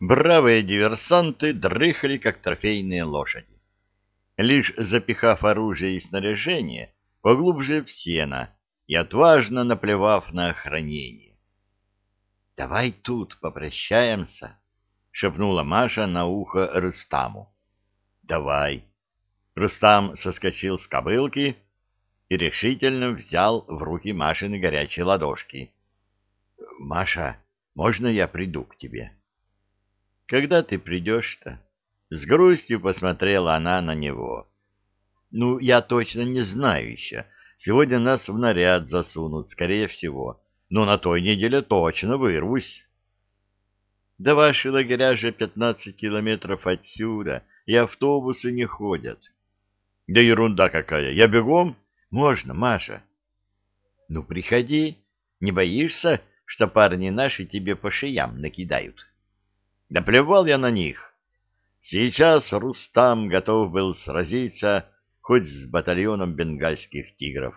Бравые диверсанты дрыхали, как трофейные лошади. Лишь запихав оружие и снаряжение поглубже в сено и отважно наплевав на охранение. — Давай тут попрощаемся, — шепнула Маша на ухо Рустаму. — Давай. Рустам соскочил с кобылки и решительно взял в руки Машины горячие ладошки. — Маша, можно я приду к тебе? — когда ты придешь-то? С грустью посмотрела она на него. Ну, я точно не знаю еще. Сегодня нас в наряд засунут, скорее всего. Но на той неделе точно вырвусь. Да ваши лагеря же пятнадцать километров отсюда, и автобусы не ходят. Да ерунда какая, я бегом? Можно, Маша. Ну, приходи. Не боишься, что парни наши тебе по шеям накидают? Да плевал я на них. Сейчас Рустам готов был сразиться хоть с батальоном бенгальских тигров.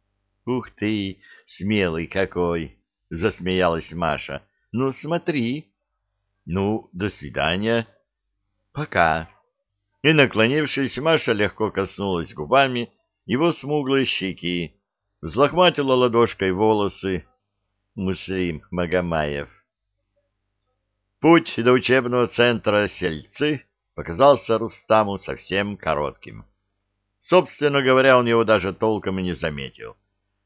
— Ух ты, смелый какой! — засмеялась Маша. — Ну, смотри. — Ну, до свидания. — Пока. И, наклонившись, Маша легко коснулась губами его смуглой щеки, взлохматила ладошкой волосы. Муслим Магомаев. Путь до учебного центра Сельцы показался Рустаму совсем коротким. Собственно говоря, он его даже толком и не заметил.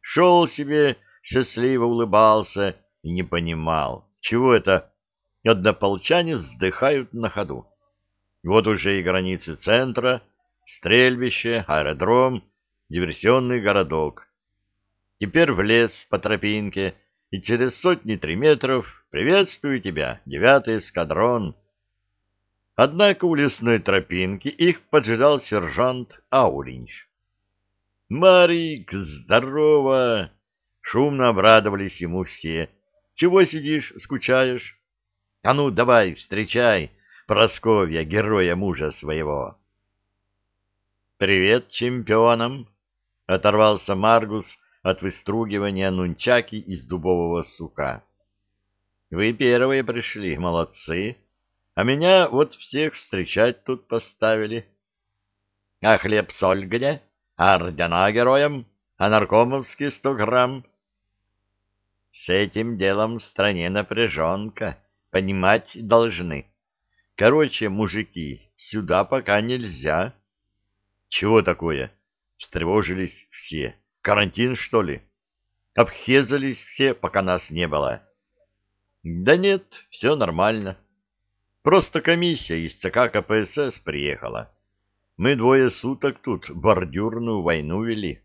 Шел себе, счастливо улыбался и не понимал, чего это однополчане вздыхают на ходу. Вот уже и границы центра, стрельбище, аэродром, диверсионный городок. Теперь в лес по тропинке, и через сотни-три метров «Приветствую тебя, девятый эскадрон!» Однако у лесной тропинки их поджидал сержант Ауринч. «Марик, здорово!» Шумно обрадовались ему все. «Чего сидишь, скучаешь?» «А ну, давай, встречай, Просковья, героя мужа своего!» «Привет чемпионам!» — оторвался Маргус от выстругивания нунчаки из дубового сука. Вы первые пришли, молодцы. А меня вот всех встречать тут поставили. А хлеб-соль где? А ордена героям? А наркомовский сто грамм? С этим делом в стране напряженка. Понимать должны. Короче, мужики, сюда пока нельзя. Чего такое? Встревожились все. Карантин, что ли? Обхезались все, пока нас не было. Да нет, все нормально. Просто комиссия из ЦК КПСС приехала. Мы двое суток тут бордюрную войну вели.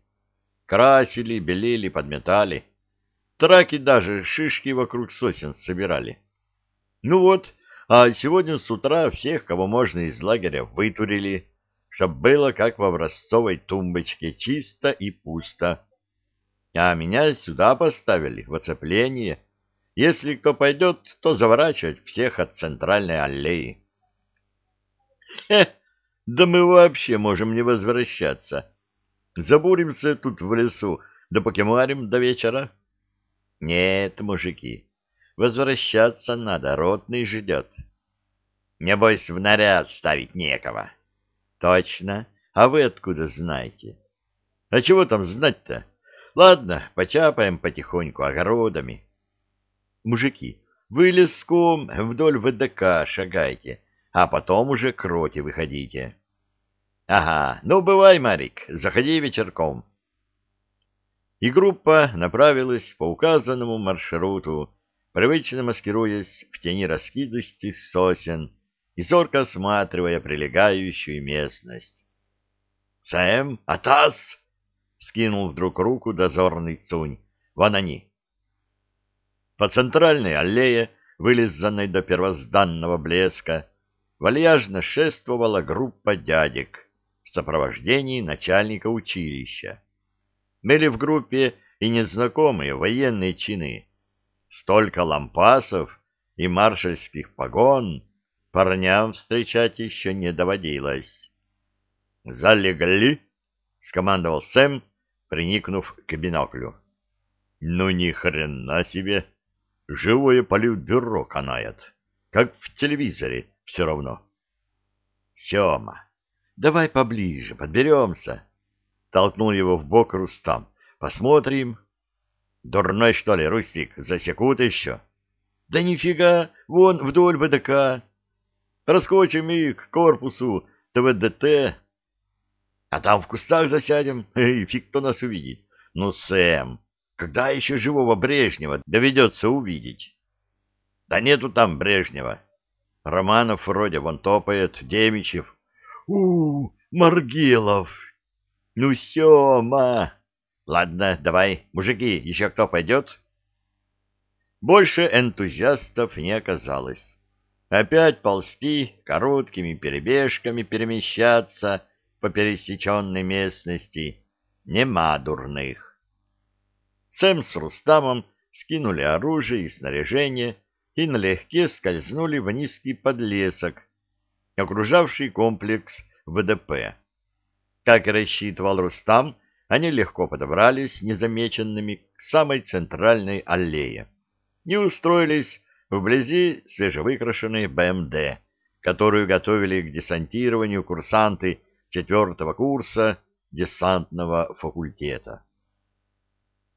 Красили, белели, подметали. Траки даже шишки вокруг сосен собирали. Ну вот, а сегодня с утра всех, кого можно из лагеря, вытурили, чтоб было как в образцовой тумбочке, чисто и пусто. А меня сюда поставили, в оцепление, если кто пойдет, то заворачивать всех от центральной аллеи. Хе, да мы вообще можем не возвращаться. Забуримся тут в лесу, да покемарим до вечера. Нет, мужики, возвращаться надо, ротный ждет. Небось, в наряд ставить некого. Точно. А вы откуда знаете? А чего там знать-то? Ладно, почапаем потихоньку огородами. Мужики, вы леском вдоль ВДК шагайте, а потом уже к роте выходите. Ага, ну бывай, Марик, заходи вечерком. И группа направилась по указанному маршруту, привычно маскируясь в тени раскидистых сосен и зорко осматривая прилегающую местность. — Сэм, Атас! — скинул вдруг руку дозорный Цунь. — Вон они, по центральной аллее, вылизанной до первозданного блеска, вальяжно шествовала группа дядек в сопровождении начальника училища. Были в группе и незнакомые военные чины. Столько лампасов и маршальских погон парням встречать еще не доводилось. «Залегли!» — скомандовал Сэм, приникнув к биноклю. «Ну ни хрена себе!» Живое политбюро канает. как в телевизоре, все равно. Сема, давай поближе, подберемся. Толкнул его в бок Рустам. Посмотрим. Дурной, что ли, Рустик, засекут еще? Да нифига, вон вдоль ВДК. Раскочим их к корпусу ТВДТ. А там в кустах засядем, и фиг кто нас увидит. Ну, Сэм, когда еще живого Брежнева доведется увидеть? Да нету там Брежнева. Романов вроде вон топает, Демичев. у, -у Маргелов! Ну, Сема! Ладно, давай, мужики, еще кто пойдет? Больше энтузиастов не оказалось. Опять ползти, короткими перебежками перемещаться по пересеченной местности. Нема дурных. Сэм с Рустамом скинули оружие и снаряжение и налегке скользнули в низкий подлесок, окружавший комплекс ВДП. Как и рассчитывал Рустам, они легко подобрались незамеченными к самой центральной аллее и устроились вблизи свежевыкрашенной БМД, которую готовили к десантированию курсанты четвертого курса десантного факультета.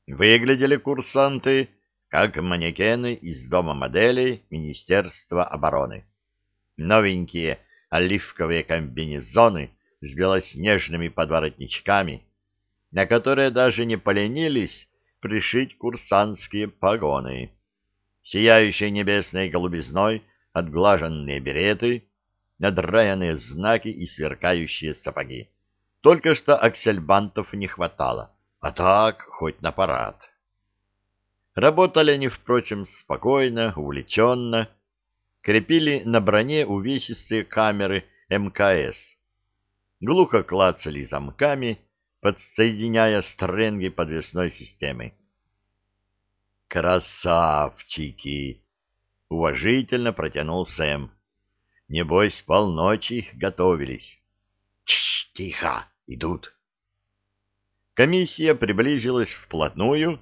Выглядели курсанты как манекены из дома моделей Министерства обороны. Новенькие оливковые комбинезоны с белоснежными подворотничками, на которые даже не поленились пришить курсантские погоны сияющие небесной голубизной отглаженные береты, надраенные знаки и сверкающие сапоги. Только что аксельбантов не хватало, а так хоть на парад. Работали они, впрочем, спокойно, увлеченно, крепили на броне увесистые камеры МКС, глухо клацали замками, подсоединяя стренги подвесной системы. «Красавчики!» — уважительно протянул Сэм. «Небось, полночи готовились». «Тш, тихо! Идут!» Комиссия приблизилась вплотную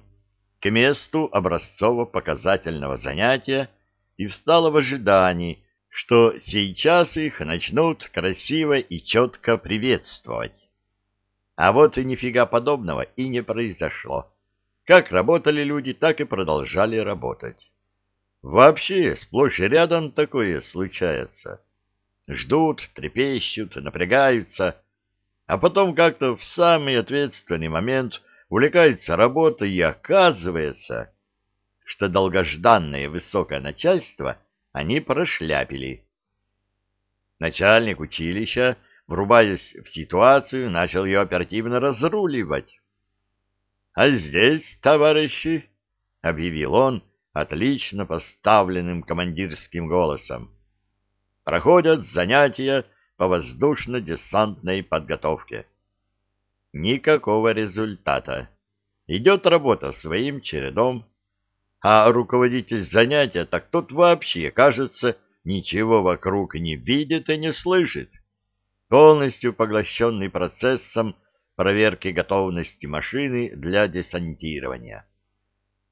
к месту образцово-показательного занятия и встала в ожидании, что сейчас их начнут красиво и четко приветствовать. А вот и нифига подобного и не произошло. Как работали люди, так и продолжали работать. Вообще, сплошь и рядом такое случается. Ждут, трепещут, напрягаются, а потом как-то в самый ответственный момент увлекается работой, и оказывается, что долгожданное высокое начальство они прошляпили. Начальник училища, врубаясь в ситуацию, начал ее оперативно разруливать. А здесь, товарищи, — объявил он отлично поставленным командирским голосом, — проходят занятия по воздушно-десантной подготовке. Никакого результата. Идет работа своим чередом, а руководитель занятия так тот вообще, кажется, ничего вокруг не видит и не слышит, полностью поглощенный процессом проверки готовности машины для десантирования.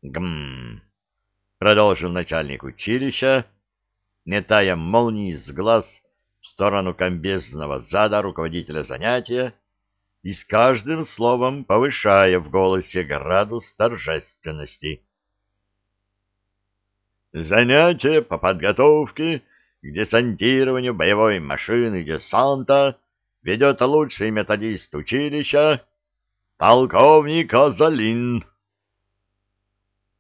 Гм. Продолжил начальник училища, метая молнии с глаз сторону комбезного зада руководителя занятия и с каждым словом повышая в голосе градус торжественности. Занятие по подготовке к десантированию боевой машины десанта ведет лучший методист училища, полковник Азалин.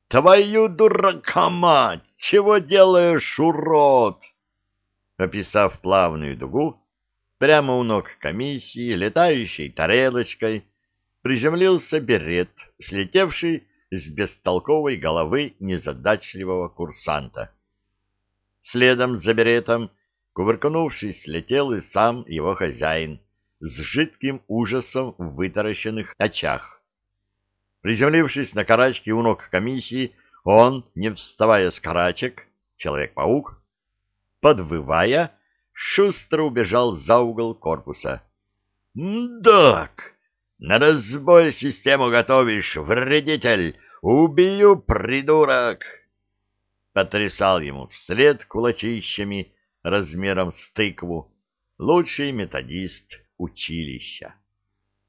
«Твою дурака мать! Чего делаешь, урод?» Описав плавную дугу, прямо у ног комиссии, летающей тарелочкой, приземлился берет, слетевший с бестолковой головы незадачливого курсанта. Следом за беретом Кувыркнувшись, летел и сам его хозяин с жидким ужасом в вытаращенных очах. Приземлившись на карачки у ног комиссии, он, не вставая с карачек, Человек-паук, подвывая, шустро убежал за угол корпуса. «Док! На разбой систему готовишь, вредитель! Убью, придурок!» потрясал ему вслед кулачищами размером с тыкву лучший методист училища.